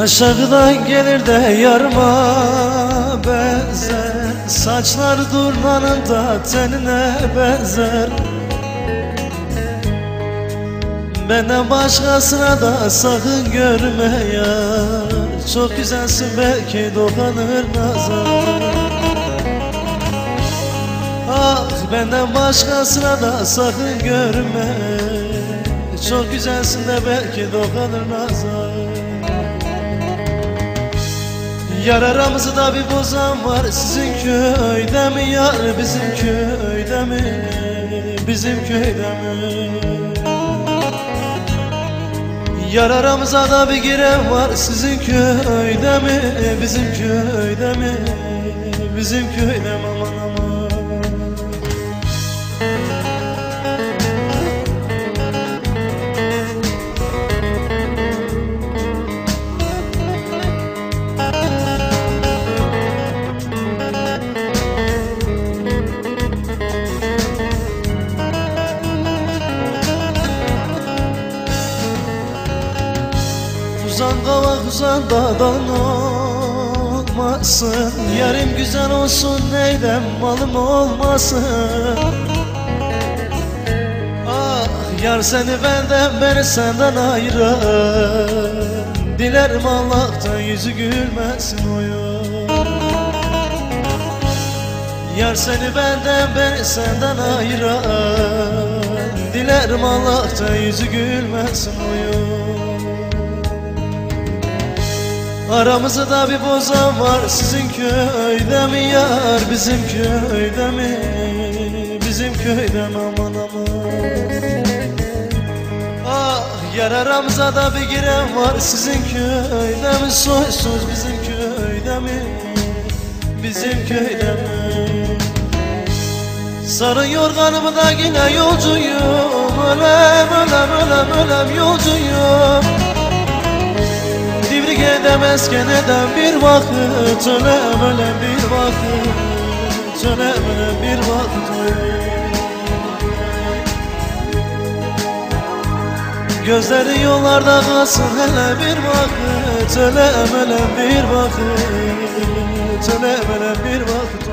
Aşağıdan gelir de yarıma benzer. Saçlar durnanın da tenine benzer. Benden başkasına da sakın görme ya. Çok güzelsin belki dokanır nazar benden başkasına da sakın görme. Çok güzelsin de belki dokanır nazar. Yar aramızda bir bozan var. Sizin köyde mi yar bizim köyde mi? Bizim köyde mi? Yar aramıza da bir giren var. Sizin köyde mi? Bizim köyde mi? Bizim köyde mi? Aman Uzan kava uzan dağdan olmasın. Yarım güzel olsun neyden malım olmasın? Ah yar seni benden beni senden ayıran Dilerim Allah'tan yüzü gülmesin oyun. Yar seni benden beni senden ayıran Dilerim Allah'tan yüzü gülmesin oyun Aramızda bir bozan var. Sizin köyde mi yar bizim köyde mi? Bizim köyde mi aman aman. Ah yar aramıza da bir giren var. Sizin köyde mi? Soysuz bizim köyde mi? Bizim köyde mi? Sarı yorganımı da yine yolcuyum. Ölem ölem ölem ölem yolcuyum edemezken eden bir vakit Ölem ölem bir vakit Ölem ölem bir vakit Gözleri yollarda kalsın hele bir vakit Ölem ölem bir vakit Ölem ölem bir vakit